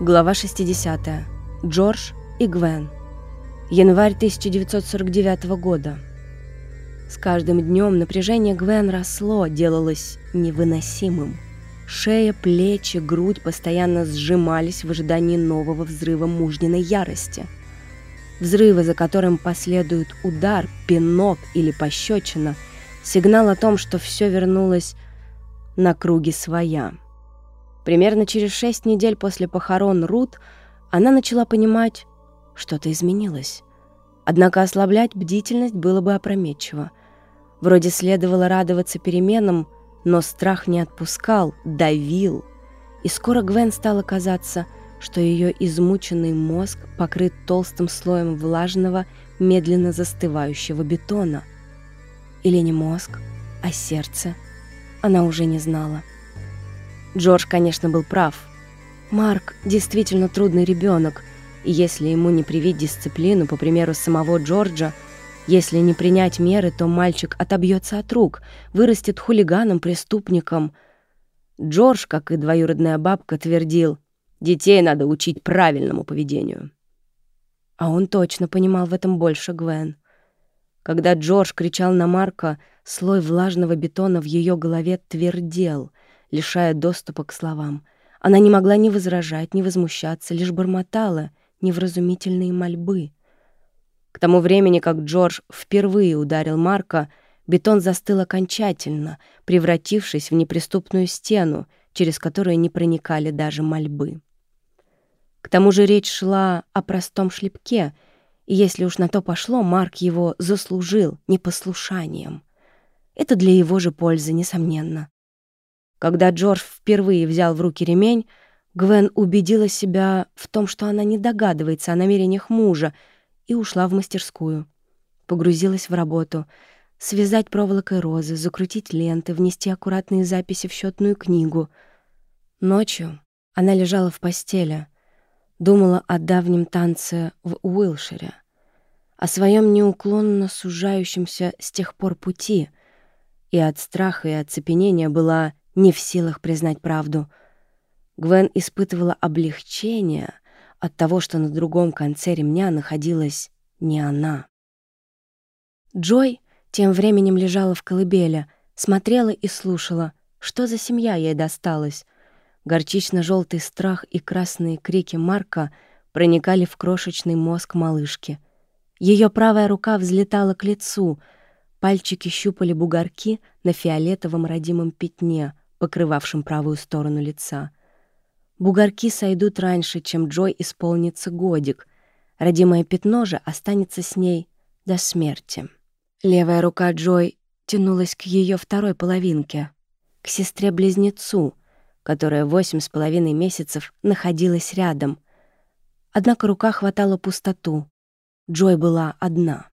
Глава 60. Джордж и Гвен. Январь 1949 года. С каждым днем напряжение Гвен росло, делалось невыносимым. Шея, плечи, грудь постоянно сжимались в ожидании нового взрыва мужниной ярости. Взрыва, за которым последует удар, пинок или пощечина, сигнал о том, что все вернулось на круги своя. Примерно через шесть недель после похорон Рут она начала понимать, что-то изменилось. Однако ослаблять бдительность было бы опрометчиво. Вроде следовало радоваться переменам, но страх не отпускал, давил. И скоро Гвен стало казаться, что ее измученный мозг покрыт толстым слоем влажного, медленно застывающего бетона. Или не мозг, а сердце. Она уже не знала. Джордж, конечно, был прав. Марк действительно трудный ребенок, и если ему не привить дисциплину, по примеру самого Джорджа, если не принять меры, то мальчик отобьется от рук, вырастет хулиганом, преступником. Джордж, как и двоюродная бабка, твердил, детей надо учить правильному поведению. А он точно понимал в этом больше Гвен. Когда Джордж кричал на Марка, слой влажного бетона в ее голове твердел — лишая доступа к словам. Она не могла ни возражать, ни возмущаться, лишь бормотала невразумительные мольбы. К тому времени, как Джордж впервые ударил Марка, бетон застыл окончательно, превратившись в неприступную стену, через которую не проникали даже мольбы. К тому же речь шла о простом шлепке, и если уж на то пошло, Марк его заслужил непослушанием. Это для его же пользы, несомненно. Когда Джордж впервые взял в руки ремень, Гвен убедила себя в том, что она не догадывается о намерениях мужа, и ушла в мастерскую. Погрузилась в работу. Связать проволокой розы, закрутить ленты, внести аккуратные записи в счетную книгу. Ночью она лежала в постели, думала о давнем танце в Уилшире, о своем неуклонно сужающемся с тех пор пути, и от страха и оцепенения была не в силах признать правду. Гвен испытывала облегчение от того, что на другом конце ремня находилась не она. Джой тем временем лежала в колыбели, смотрела и слушала, что за семья ей досталась. Горчично-желтый страх и красные крики Марка проникали в крошечный мозг малышки. Ее правая рука взлетала к лицу, пальчики щупали бугорки на фиолетовом родимом пятне, покрывавшим правую сторону лица. Бугорки сойдут раньше, чем Джой исполнится годик. Родимое пятно же останется с ней до смерти. Левая рука Джой тянулась к ее второй половинке, к сестре-близнецу, которая восемь с половиной месяцев находилась рядом. Однако рука хватала пустоту. Джой была одна.